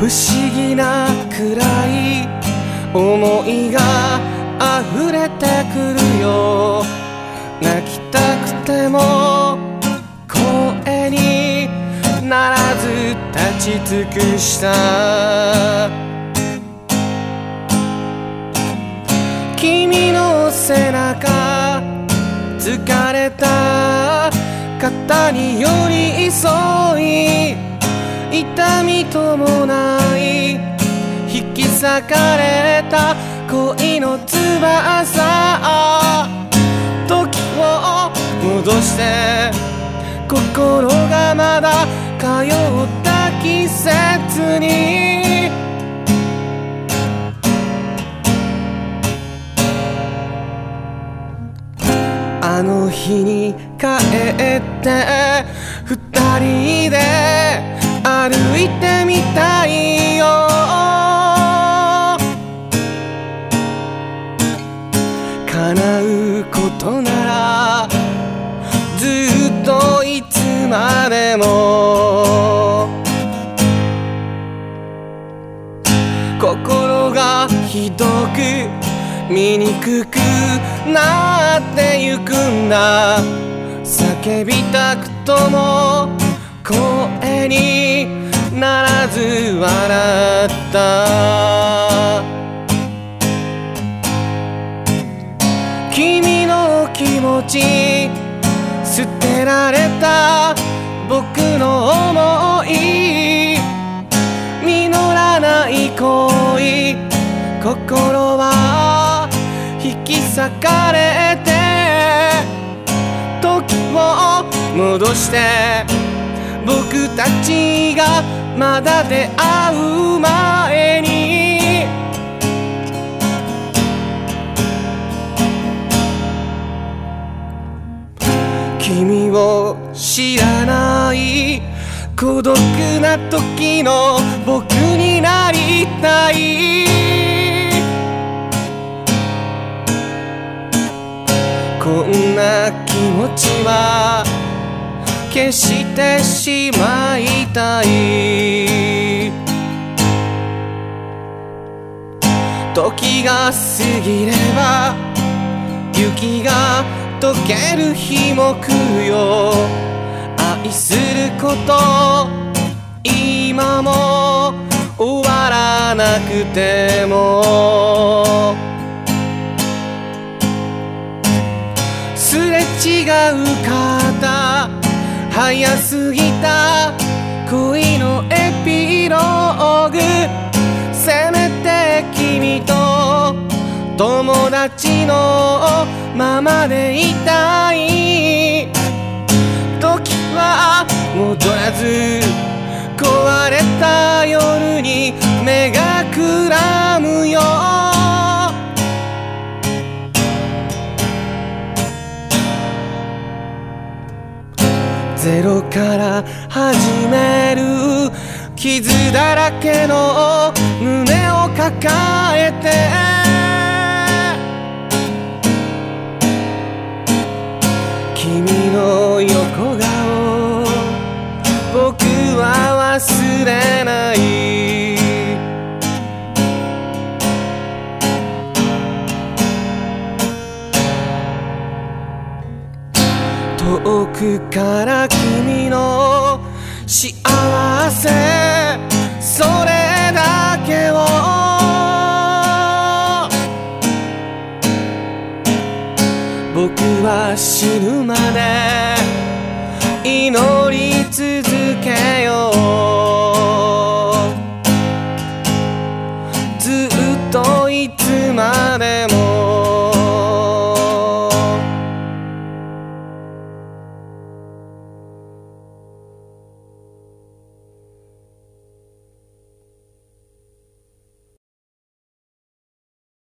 不思議なくらい思いが溢れてくるよ。泣きたくても声にならず立ち尽くした。君の背中疲れた。肩に寄り添い痛み伴い引き裂かれた恋の翼時を戻して心がまだ通った季節にあの日に帰って二人で歩いてみたいよ。叶うことならずっといつまでも。心がひどく醜くなってゆくんだ。叫びたくとも声に笑った。君の気持ち捨てられた。僕の想い。実らない恋。心は引き裂かれて。時を戻して。僕たちがまだ出会う前に。君を知らない孤独な時の僕になりたい。こんな気持ちは消してしまいたい。時が過ぎれば雪が溶ける日も来るよ。愛すること今も終わらなくても。すれ違う方早すぎた恋のエピローグ。せめて君と友達のままでいたい。時は戻らず壊れた。ゼロから始める傷だらけの胸を抱えて。君の横顔僕は忘れない。遠くから君の幸せそれだけを。僕は死ぬまで祈り続けよう。ずっといつまでも